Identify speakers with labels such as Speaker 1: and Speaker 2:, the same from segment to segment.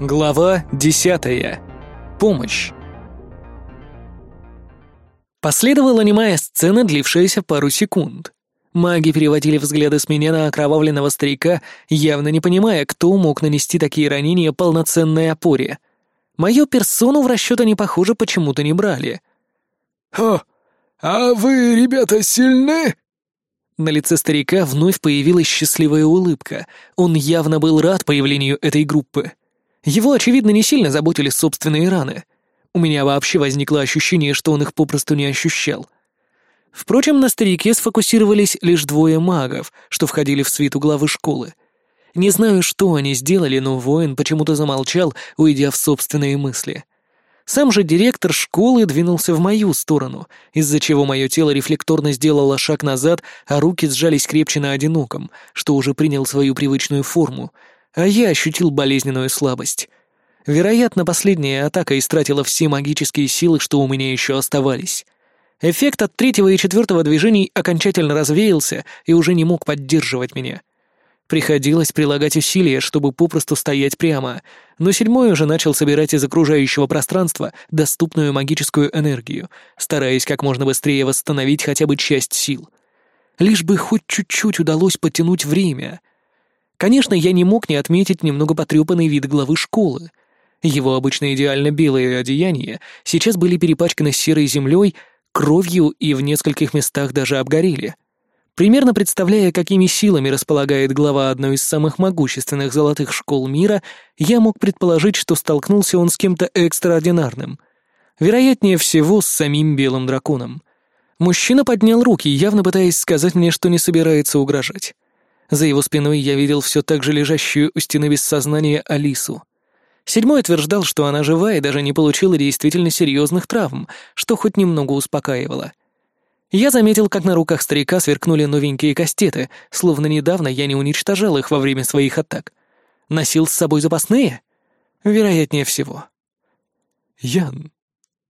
Speaker 1: Глава 10. Помощь. Последовала немая сцена, длившаяся пару секунд. Маги переводили взгляды с меня на окровавленного старика, явно не понимая, кто мог нанести такие ранения полноценной опоре. Мою персону в расчет они, похоже, почему-то не брали.
Speaker 2: «О, а вы, ребята, сильны?»
Speaker 1: На лице старика вновь появилась счастливая улыбка. Он явно был рад появлению этой группы. Его, очевидно, не сильно заботили собственные раны. У меня вообще возникло ощущение, что он их попросту не ощущал. Впрочем, на старике сфокусировались лишь двое магов, что входили в свиту главы школы. Не знаю, что они сделали, но воин почему-то замолчал, уйдя в собственные мысли. Сам же директор школы двинулся в мою сторону, из-за чего мое тело рефлекторно сделало шаг назад, а руки сжались крепче на одиноком, что уже принял свою привычную форму — а я ощутил болезненную слабость. Вероятно, последняя атака истратила все магические силы, что у меня еще оставались. Эффект от третьего и четвертого движений окончательно развеялся и уже не мог поддерживать меня. Приходилось прилагать усилия, чтобы попросту стоять прямо, но седьмой уже начал собирать из окружающего пространства доступную магическую энергию, стараясь как можно быстрее восстановить хотя бы часть сил. Лишь бы хоть чуть-чуть удалось потянуть время. Конечно, я не мог не отметить немного потрепанный вид главы школы. Его обычно идеально белые одеяния сейчас были перепачканы серой землей, кровью и в нескольких местах даже обгорели. Примерно представляя, какими силами располагает глава одной из самых могущественных золотых школ мира, я мог предположить, что столкнулся он с кем-то экстраординарным. Вероятнее всего, с самим белым драконом. Мужчина поднял руки, явно пытаясь сказать мне, что не собирается угрожать. За его спиной я видел все так же лежащую у стены без сознания Алису. Седьмой утверждал, что она жива и даже не получила действительно серьезных травм, что хоть немного успокаивало. Я заметил, как на руках старика сверкнули новенькие кастеты, словно недавно я не уничтожал их во время своих атак. Носил с собой запасные? Вероятнее всего. Ян.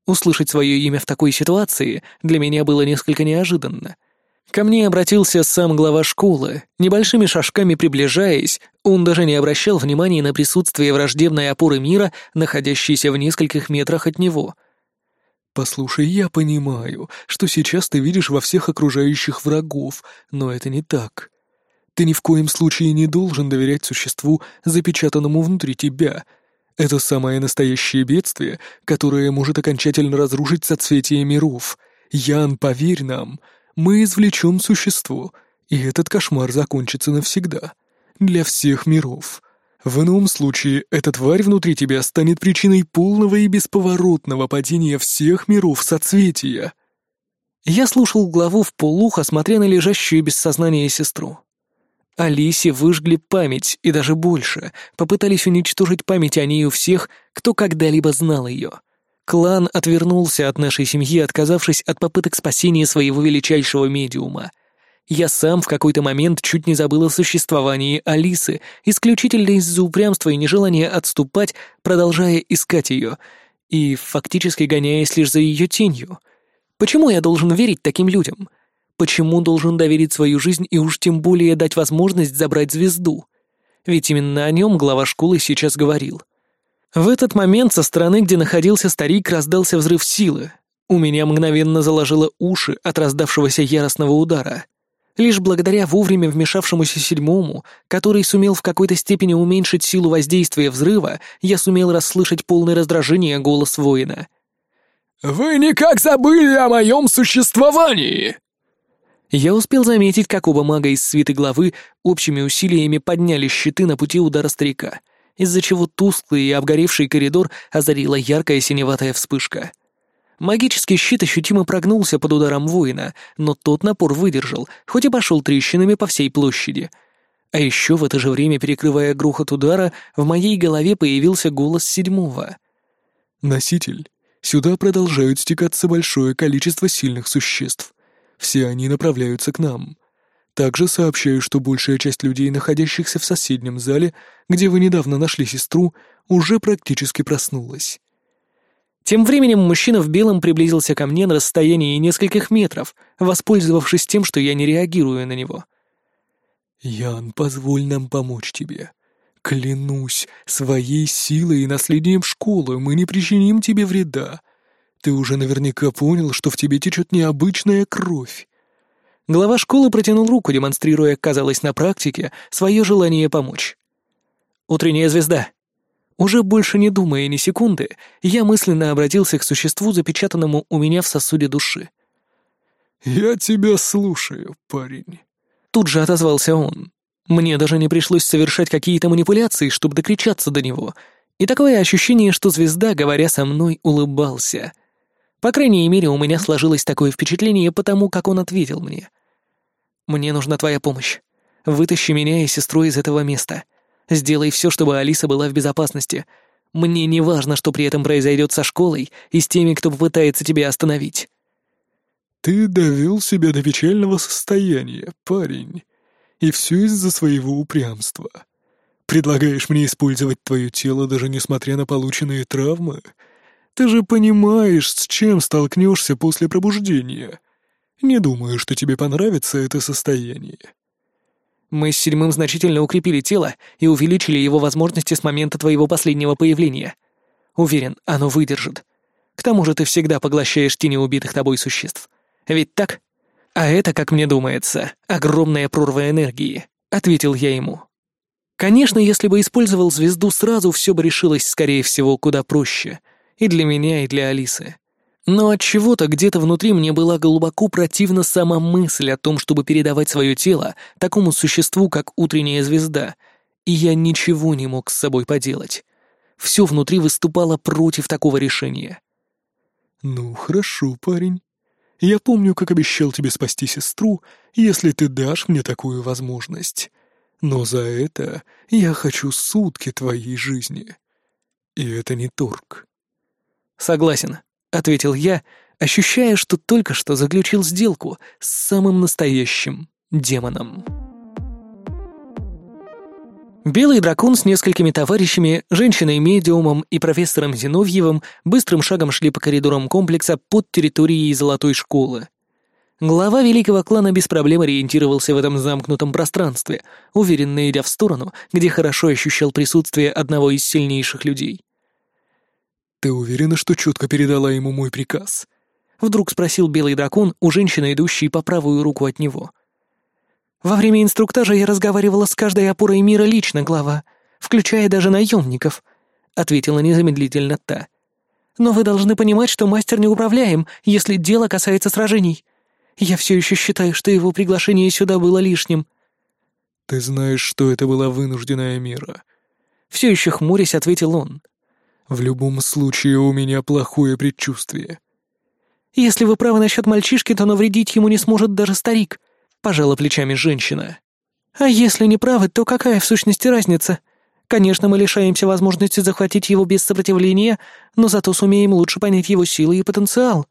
Speaker 1: Услышать свое имя в такой ситуации для меня было несколько неожиданно — Ко мне обратился сам глава школы. Небольшими шажками приближаясь, он даже не обращал внимания на присутствие враждебной опоры мира, находящейся в нескольких метрах от него.
Speaker 2: «Послушай, я понимаю, что сейчас ты видишь во всех окружающих врагов, но это не так. Ты ни в коем случае не должен доверять существу, запечатанному внутри тебя. Это самое настоящее бедствие, которое может окончательно разрушить соцветие миров. Ян, поверь нам, — мы извлечем существо, и этот кошмар закончится навсегда. Для всех миров. В ином случае эта тварь внутри тебя станет причиной полного и бесповоротного падения всех миров соцветия.
Speaker 1: Я слушал главу в полухо, смотря на лежащую без сознания сестру. Алисе выжгли память, и даже больше, попытались уничтожить память о ней у всех, кто когда-либо знал ее. Клан отвернулся от нашей семьи, отказавшись от попыток спасения своего величайшего медиума. Я сам в какой-то момент чуть не забыл о существовании Алисы, исключительно из-за упрямства и нежелания отступать, продолжая искать ее, и фактически гоняясь лишь за ее тенью. Почему я должен верить таким людям? Почему должен доверить свою жизнь и уж тем более дать возможность забрать звезду? Ведь именно о нем глава школы сейчас говорил. В этот момент со стороны, где находился старик, раздался взрыв силы. У меня мгновенно заложило уши от раздавшегося яростного удара. Лишь благодаря вовремя вмешавшемуся седьмому, который сумел в какой-то степени уменьшить силу воздействия взрыва, я сумел расслышать полное раздражение голос воина.
Speaker 2: «Вы никак забыли о моем существовании!»
Speaker 1: Я успел заметить, как оба мага из свиты главы общими усилиями подняли щиты на пути удара старика — из-за чего тусклый и обгоревший коридор озарила яркая синеватая вспышка. Магический щит ощутимо прогнулся под ударом воина, но тот напор выдержал, хоть и пошел трещинами по всей площади. А еще в это же время, перекрывая грохот удара, в моей голове появился голос седьмого.
Speaker 2: «Носитель, сюда продолжают стекаться большое количество сильных существ. Все они направляются к нам. Также сообщаю, что большая часть людей, находящихся в соседнем зале, где вы недавно нашли сестру, уже практически проснулась.
Speaker 1: Тем временем мужчина в белом приблизился ко мне на расстоянии нескольких метров, воспользовавшись тем, что я не реагирую на него.
Speaker 2: «Ян, позволь нам помочь тебе. Клянусь, своей силой и наследием школы мы не причиним тебе вреда. Ты уже наверняка понял, что в тебе течет необычная кровь.
Speaker 1: Глава школы протянул руку, демонстрируя, казалось, на практике, свое желание помочь. «Утренняя звезда». Уже больше не думая ни секунды, я мысленно обратился к существу, запечатанному у меня в сосуде души.
Speaker 2: «Я тебя слушаю, парень».
Speaker 1: Тут же отозвался он. Мне даже не пришлось совершать какие-то манипуляции, чтобы докричаться до него. И такое ощущение, что звезда, говоря со мной, улыбался. По крайней мере, у меня сложилось такое впечатление потому, как он ответил мне. «Мне нужна твоя помощь. Вытащи меня и сестру из этого места. Сделай все, чтобы Алиса была в безопасности. Мне не важно, что при этом произойдет со школой и с теми, кто попытается тебя остановить».
Speaker 2: «Ты довел себя до печального состояния, парень. И все из-за своего упрямства. Предлагаешь мне использовать твое тело, даже несмотря на полученные травмы? Ты же понимаешь, с чем столкнешься после пробуждения. Не думаю, что тебе понравится это состояние».
Speaker 1: Мы с седьмым значительно укрепили тело и увеличили его возможности с момента твоего последнего появления. Уверен, оно выдержит. К тому же ты всегда поглощаешь тени убитых тобой существ. Ведь так? А это, как мне думается, огромная прорва энергии, ответил я ему. Конечно, если бы использовал звезду сразу, все бы решилось, скорее всего, куда проще. И для меня, и для Алисы. Но от чего-то где-то внутри мне была глубоко противна сама мысль о том, чтобы передавать свое тело такому существу, как утренняя звезда, и я ничего не мог с собой поделать. Все внутри выступало против такого решения.
Speaker 2: «Ну, хорошо, парень. Я помню, как обещал тебе спасти сестру, если ты дашь мне такую возможность. Но за это я хочу сутки твоей жизни. И это не торг».
Speaker 1: «Согласен», — ответил я, ощущая, что только что заключил сделку с самым настоящим демоном. Белый дракон с несколькими товарищами, женщиной-медиумом и профессором Зиновьевым быстрым шагом шли по коридорам комплекса под территорией Золотой школы. Глава великого клана без проблем ориентировался в этом замкнутом пространстве, уверенно идя в сторону, где хорошо ощущал присутствие одного из сильнейших людей.
Speaker 2: «Ты уверена, что четко передала ему мой приказ?»
Speaker 1: Вдруг спросил белый дракон у женщины, идущей по правую руку от него. «Во время инструктажа я разговаривала с каждой опорой мира лично, глава, включая даже наемников», — ответила незамедлительно та. «Но вы должны понимать, что мастер не управляем, если дело касается сражений. Я все еще считаю, что его приглашение сюда было лишним».
Speaker 2: «Ты знаешь, что это была вынужденная мера?»
Speaker 1: Все еще хмурясь, ответил он.
Speaker 2: В любом случае у меня плохое предчувствие.
Speaker 1: Если вы правы насчет мальчишки, то навредить ему не сможет даже старик, пожала плечами женщина. А если не правы, то какая в сущности разница? Конечно, мы лишаемся возможности захватить его без сопротивления, но зато сумеем лучше понять его силы и потенциал.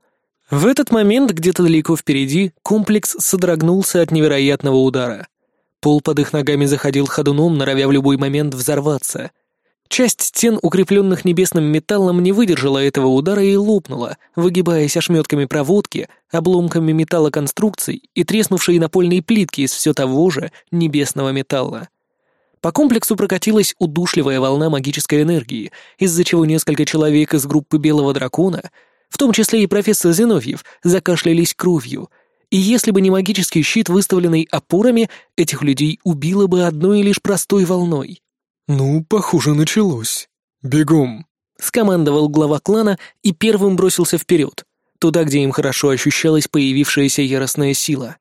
Speaker 1: В этот момент, где-то далеко впереди, комплекс содрогнулся от невероятного удара. Пол под их ногами заходил ходуном, норовя в любой момент взорваться — Часть стен, укрепленных небесным металлом, не выдержала этого удара и лопнула, выгибаясь ошметками проводки, обломками металлоконструкций и треснувшей напольной плитки из все того же небесного металла. По комплексу прокатилась удушливая волна магической энергии, из-за чего несколько человек из группы Белого Дракона, в том числе и профессор Зиновьев, закашлялись кровью, и если бы не магический щит, выставленный опорами, этих людей убило бы одной лишь простой волной.
Speaker 2: «Ну, похоже, началось. Бегом!»
Speaker 1: — скомандовал глава клана и первым бросился вперед, туда, где им хорошо ощущалась появившаяся яростная сила.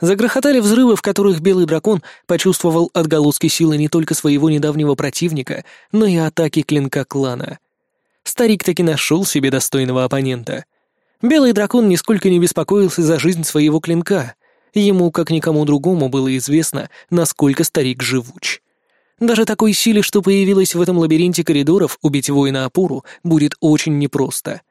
Speaker 1: Загрохотали взрывы, в которых белый дракон почувствовал отголоски силы не только своего недавнего противника, но и атаки клинка клана. Старик таки нашел себе достойного оппонента. Белый дракон нисколько не беспокоился за жизнь своего клинка. Ему, как никому другому, было известно, насколько старик живуч. Даже такой силе, что появилась в этом лабиринте коридоров, убить воина опору будет очень непросто.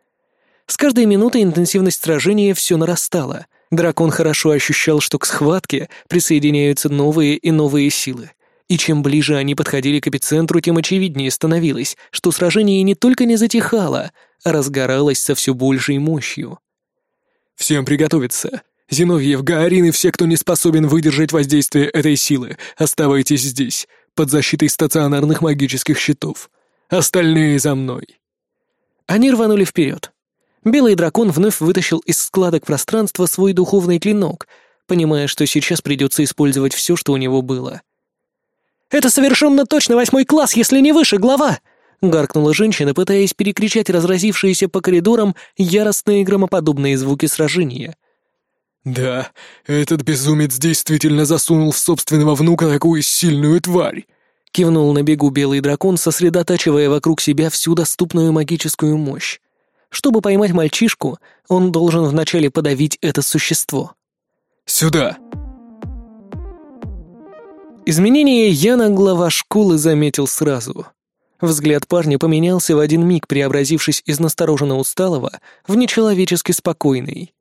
Speaker 1: С каждой минутой интенсивность сражения все нарастала. Дракон хорошо ощущал, что к схватке присоединяются новые и новые силы. И чем ближе они подходили к эпицентру, тем очевиднее становилось, что сражение не только не затихало, а разгоралось со все большей мощью.
Speaker 2: «Всем приготовиться!» Зиновьев, Гаорин и все, кто не способен выдержать воздействие этой силы, оставайтесь здесь. Под защитой стационарных магических щитов. Остальные за мной».
Speaker 1: Они рванули вперед. Белый дракон вновь вытащил из складок пространства свой духовный клинок, понимая, что сейчас придется использовать все, что у него было. «Это совершенно точно восьмой класс, если не выше, глава!» — гаркнула женщина, пытаясь перекричать разразившиеся по коридорам яростные громоподобные звуки сражения.
Speaker 2: «Да, этот безумец действительно засунул в собственного внука такую сильную тварь!»
Speaker 1: — кивнул на бегу белый дракон, сосредотачивая вокруг себя всю доступную магическую мощь. Чтобы поймать мальчишку, он должен вначале подавить это существо.
Speaker 2: «Сюда!»
Speaker 1: Изменение Яна глава школы заметил сразу. Взгляд парня поменялся в один миг, преобразившись из настороженно усталого в нечеловечески спокойный.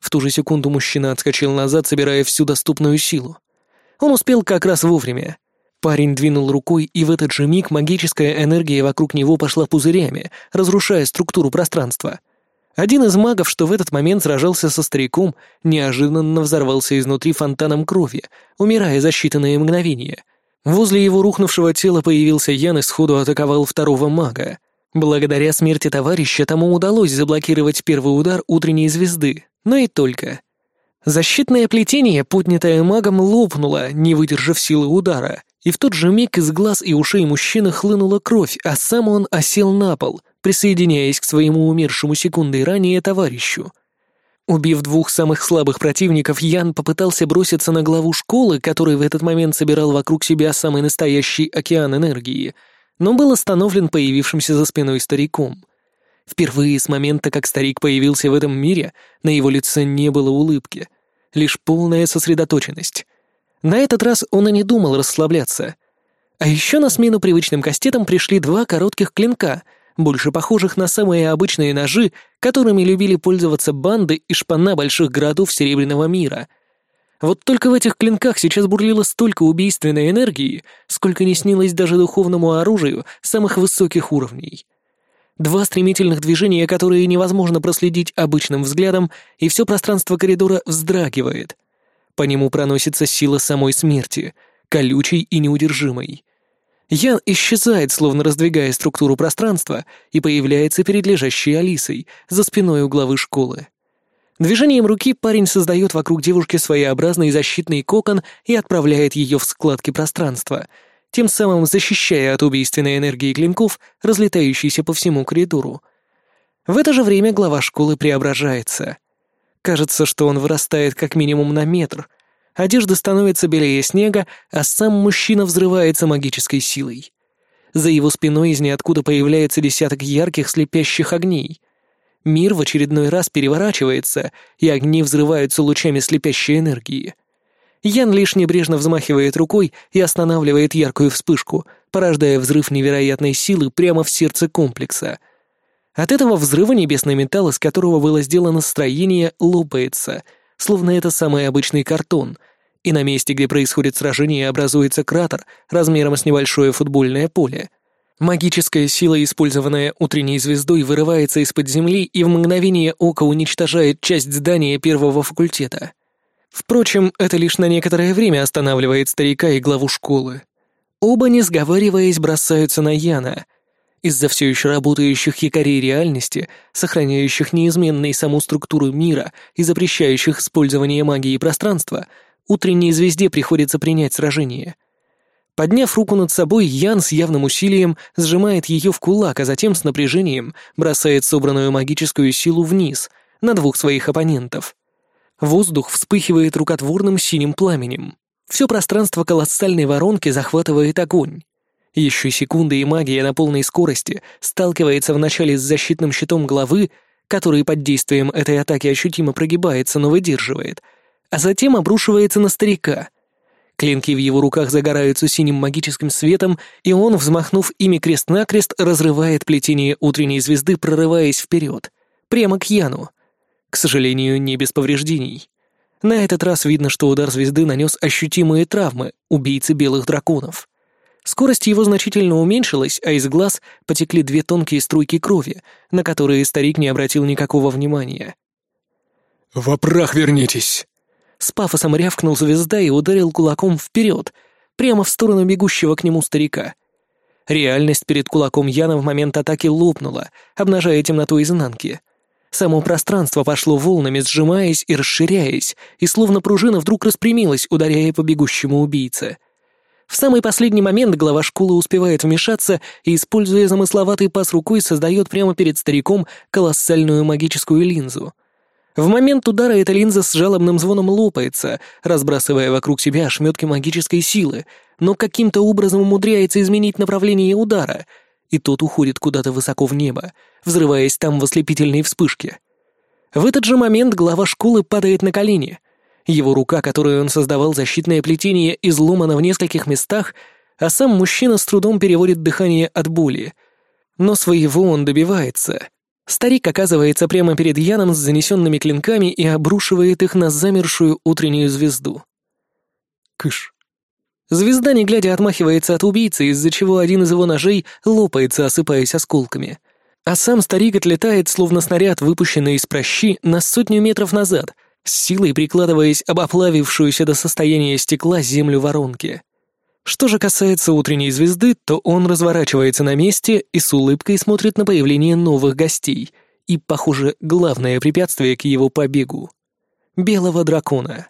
Speaker 1: В ту же секунду мужчина отскочил назад, собирая всю доступную силу. Он успел как раз вовремя. Парень двинул рукой, и в этот же миг магическая энергия вокруг него пошла пузырями, разрушая структуру пространства. Один из магов, что в этот момент сражался со стариком, неожиданно взорвался изнутри фонтаном крови, умирая за считанные мгновения. Возле его рухнувшего тела появился Ян и сходу атаковал второго мага. Благодаря смерти товарища тому удалось заблокировать первый удар утренней звезды, но и только. Защитное плетение, поднятое магом, лопнуло, не выдержав силы удара, и в тот же миг из глаз и ушей мужчины хлынула кровь, а сам он осел на пол, присоединяясь к своему умершему секундой ранее товарищу. Убив двух самых слабых противников, Ян попытался броситься на главу школы, который в этот момент собирал вокруг себя самый настоящий океан энергии, но был остановлен появившимся за спиной стариком. Впервые с момента, как старик появился в этом мире, на его лице не было улыбки, лишь полная сосредоточенность. На этот раз он и не думал расслабляться. А еще на смену привычным кастетам пришли два коротких клинка, больше похожих на самые обычные ножи, которыми любили пользоваться банды и шпана больших городов Серебряного мира. Вот только в этих клинках сейчас бурлило столько убийственной энергии, сколько не снилось даже духовному оружию самых высоких уровней. Два стремительных движения, которые невозможно проследить обычным взглядом, и все пространство коридора вздрагивает — по нему проносится сила самой смерти, колючей и неудержимой. Ян исчезает, словно раздвигая структуру пространства, и появляется перед лежащей Алисой, за спиной у главы школы. Движением руки парень создает вокруг девушки своеобразный защитный кокон и отправляет ее в складки пространства, тем самым защищая от убийственной энергии клинков, разлетающейся по всему коридору. В это же время глава школы преображается — Кажется, что он вырастает как минимум на метр. Одежда становится белее снега, а сам мужчина взрывается магической силой. За его спиной из ниоткуда появляется десяток ярких слепящих огней. Мир в очередной раз переворачивается, и огни взрываются лучами слепящей энергии. Ян лишь небрежно взмахивает рукой и останавливает яркую вспышку, порождая взрыв невероятной силы прямо в сердце комплекса — от этого взрыва небесный металл, из которого было сделано строение, лопается, словно это самый обычный картон, и на месте, где происходит сражение, образуется кратер размером с небольшое футбольное поле. Магическая сила, использованная утренней звездой, вырывается из-под земли и в мгновение ока уничтожает часть здания первого факультета. Впрочем, это лишь на некоторое время останавливает старика и главу школы. Оба, не сговариваясь, бросаются на Яна — из-за все еще работающих якорей реальности, сохраняющих неизменной саму структуру мира и запрещающих использование магии пространства, утренней звезде приходится принять сражение. Подняв руку над собой, Ян с явным усилием сжимает ее в кулак, а затем с напряжением бросает собранную магическую силу вниз, на двух своих оппонентов. Воздух вспыхивает рукотворным синим пламенем. Все пространство колоссальной воронки захватывает огонь. Еще секунды, и магия на полной скорости сталкивается вначале с защитным щитом главы, который под действием этой атаки ощутимо прогибается, но выдерживает, а затем обрушивается на старика. Клинки в его руках загораются синим магическим светом, и он, взмахнув ими крест-накрест, разрывает плетение утренней звезды, прорываясь вперед, прямо к Яну. К сожалению, не без повреждений. На этот раз видно, что удар звезды нанес ощутимые травмы убийцы белых драконов. Скорость его значительно уменьшилась, а из глаз потекли две тонкие струйки крови, на которые старик не обратил никакого внимания.
Speaker 2: «Во прах вернитесь!»
Speaker 1: С пафосом рявкнул звезда и ударил кулаком вперед, прямо в сторону бегущего к нему старика. Реальность перед кулаком Яна в момент атаки лопнула, обнажая темноту изнанки. Само пространство пошло волнами, сжимаясь и расширяясь, и словно пружина вдруг распрямилась, ударяя по бегущему убийце. В самый последний момент глава школы успевает вмешаться и, используя замысловатый пас рукой, создает прямо перед стариком колоссальную магическую линзу. В момент удара эта линза с жалобным звоном лопается, разбрасывая вокруг себя ошметки магической силы, но каким-то образом умудряется изменить направление удара — и тот уходит куда-то высоко в небо, взрываясь там в ослепительной вспышке. В этот же момент глава школы падает на колени. Его рука, которую он создавал защитное плетение, изломана в нескольких местах, а сам мужчина с трудом переводит дыхание от боли. Но своего он добивается. Старик оказывается прямо перед Яном с занесенными клинками и обрушивает их на замершую утреннюю звезду.
Speaker 2: «Кыш!»
Speaker 1: Звезда, не глядя, отмахивается от убийцы, из-за чего один из его ножей лопается, осыпаясь осколками. А сам старик отлетает, словно снаряд, выпущенный из прощи, на сотню метров назад, с силой прикладываясь об оплавившуюся до состояния стекла землю воронки. Что же касается утренней звезды, то он разворачивается на месте и с улыбкой смотрит на появление новых гостей и, похоже, главное препятствие к его побегу — белого дракона.